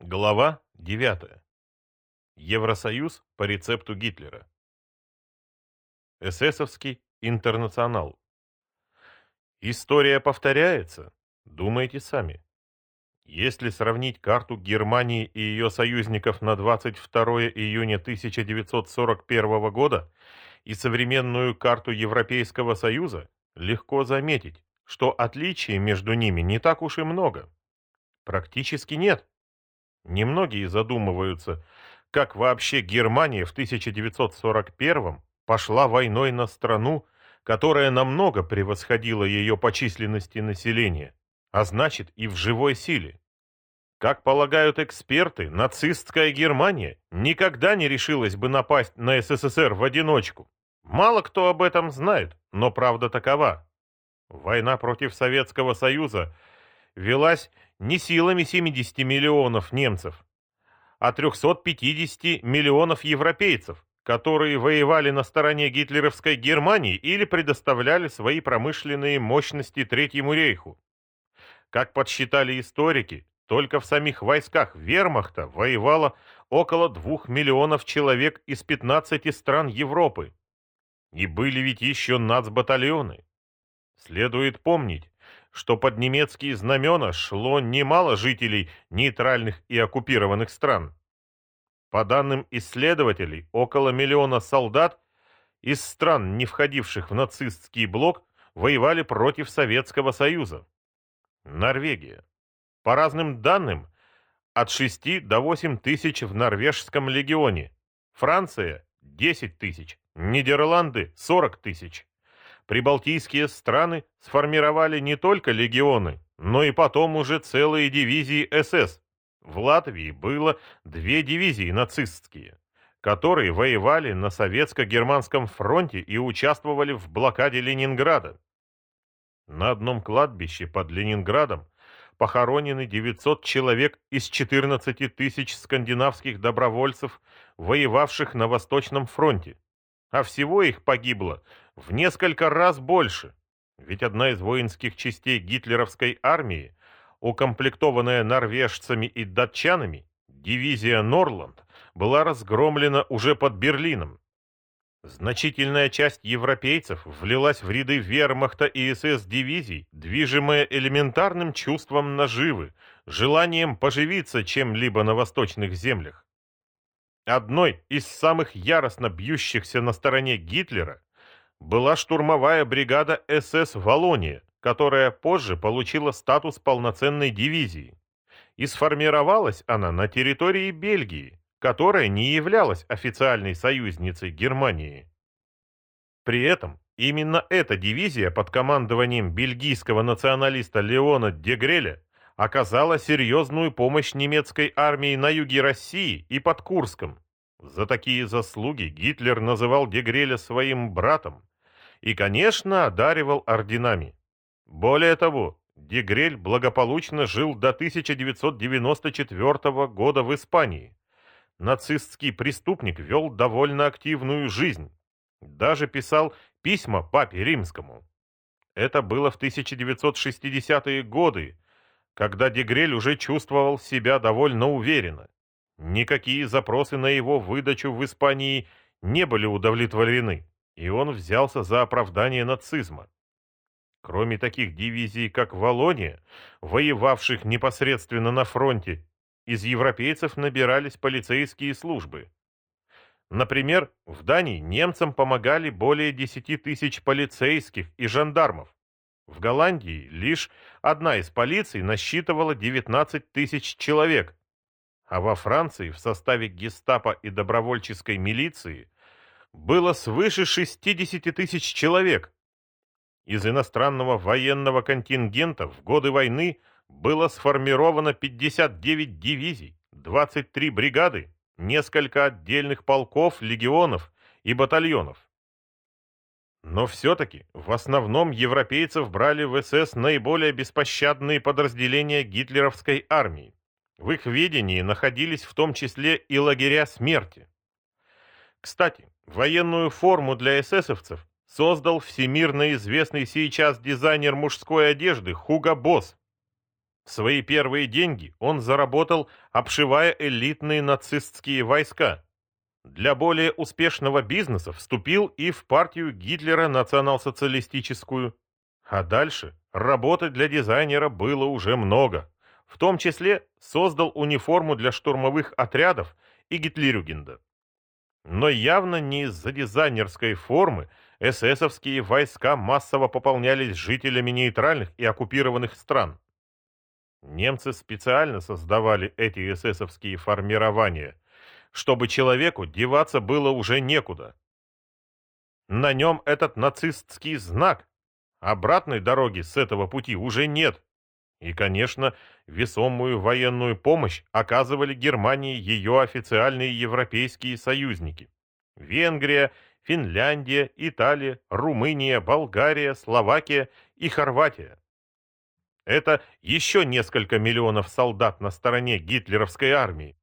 Глава 9. Евросоюз по рецепту Гитлера. Эсэсовский интернационал. История повторяется? Думайте сами. Если сравнить карту Германии и ее союзников на 22 июня 1941 года и современную карту Европейского Союза, легко заметить, что отличий между ними не так уж и много. Практически нет. Немногие задумываются, как вообще Германия в 1941 пошла войной на страну, которая намного превосходила ее по численности населения, а значит и в живой силе. Как полагают эксперты, нацистская Германия никогда не решилась бы напасть на СССР в одиночку. Мало кто об этом знает, но правда такова. Война против Советского Союза велась не силами 70 миллионов немцев, а 350 миллионов европейцев, которые воевали на стороне гитлеровской Германии или предоставляли свои промышленные мощности Третьему рейху. Как подсчитали историки, только в самих войсках вермахта воевало около 2 миллионов человек из 15 стран Европы. И были ведь еще нацбатальоны. Следует помнить, что под немецкие знамена шло немало жителей нейтральных и оккупированных стран. По данным исследователей, около миллиона солдат из стран, не входивших в нацистский блок, воевали против Советского Союза. Норвегия. По разным данным, от 6 до 8 тысяч в норвежском легионе. Франция – 10 тысяч. Нидерланды – 40 тысяч. Прибалтийские страны сформировали не только легионы, но и потом уже целые дивизии СС. В Латвии было две дивизии нацистские, которые воевали на советско-германском фронте и участвовали в блокаде Ленинграда. На одном кладбище под Ленинградом похоронены 900 человек из 14 тысяч скандинавских добровольцев, воевавших на Восточном фронте а всего их погибло в несколько раз больше. Ведь одна из воинских частей гитлеровской армии, укомплектованная норвежцами и датчанами, дивизия Норланд, была разгромлена уже под Берлином. Значительная часть европейцев влилась в ряды вермахта и СС-дивизий, движимая элементарным чувством наживы, желанием поживиться чем-либо на восточных землях. Одной из самых яростно бьющихся на стороне Гитлера была штурмовая бригада СС «Волония», которая позже получила статус полноценной дивизии. И сформировалась она на территории Бельгии, которая не являлась официальной союзницей Германии. При этом именно эта дивизия под командованием бельгийского националиста Леона Дегреля оказала серьезную помощь немецкой армии на юге России и под Курском. За такие заслуги Гитлер называл Дегреля своим братом и, конечно, одаривал орденами. Более того, Дегрель благополучно жил до 1994 года в Испании. Нацистский преступник вел довольно активную жизнь. Даже писал письма папе римскому. Это было в 1960-е годы, когда Дегрель уже чувствовал себя довольно уверенно. Никакие запросы на его выдачу в Испании не были удовлетворены, и он взялся за оправдание нацизма. Кроме таких дивизий, как Волония, воевавших непосредственно на фронте, из европейцев набирались полицейские службы. Например, в Дании немцам помогали более 10 тысяч полицейских и жандармов. В Голландии лишь одна из полиций насчитывала 19 тысяч человек, а во Франции в составе гестапо и добровольческой милиции было свыше 60 тысяч человек. Из иностранного военного контингента в годы войны было сформировано 59 дивизий, 23 бригады, несколько отдельных полков, легионов и батальонов. Но все-таки в основном европейцев брали в СС наиболее беспощадные подразделения гитлеровской армии. В их ведении находились в том числе и лагеря смерти. Кстати, военную форму для эсэсовцев создал всемирно известный сейчас дизайнер мужской одежды Хуго Босс. Свои первые деньги он заработал, обшивая элитные нацистские войска. Для более успешного бизнеса вступил и в партию Гитлера национал-социалистическую. А дальше работы для дизайнера было уже много. В том числе создал униформу для штурмовых отрядов и Гитлерюгенда. Но явно не из-за дизайнерской формы эсэсовские войска массово пополнялись жителями нейтральных и оккупированных стран. Немцы специально создавали эти эсэсовские формирования, чтобы человеку деваться было уже некуда. На нем этот нацистский знак. Обратной дороги с этого пути уже нет. И, конечно, весомую военную помощь оказывали Германии ее официальные европейские союзники. Венгрия, Финляндия, Италия, Румыния, Болгария, Словакия и Хорватия. Это еще несколько миллионов солдат на стороне гитлеровской армии.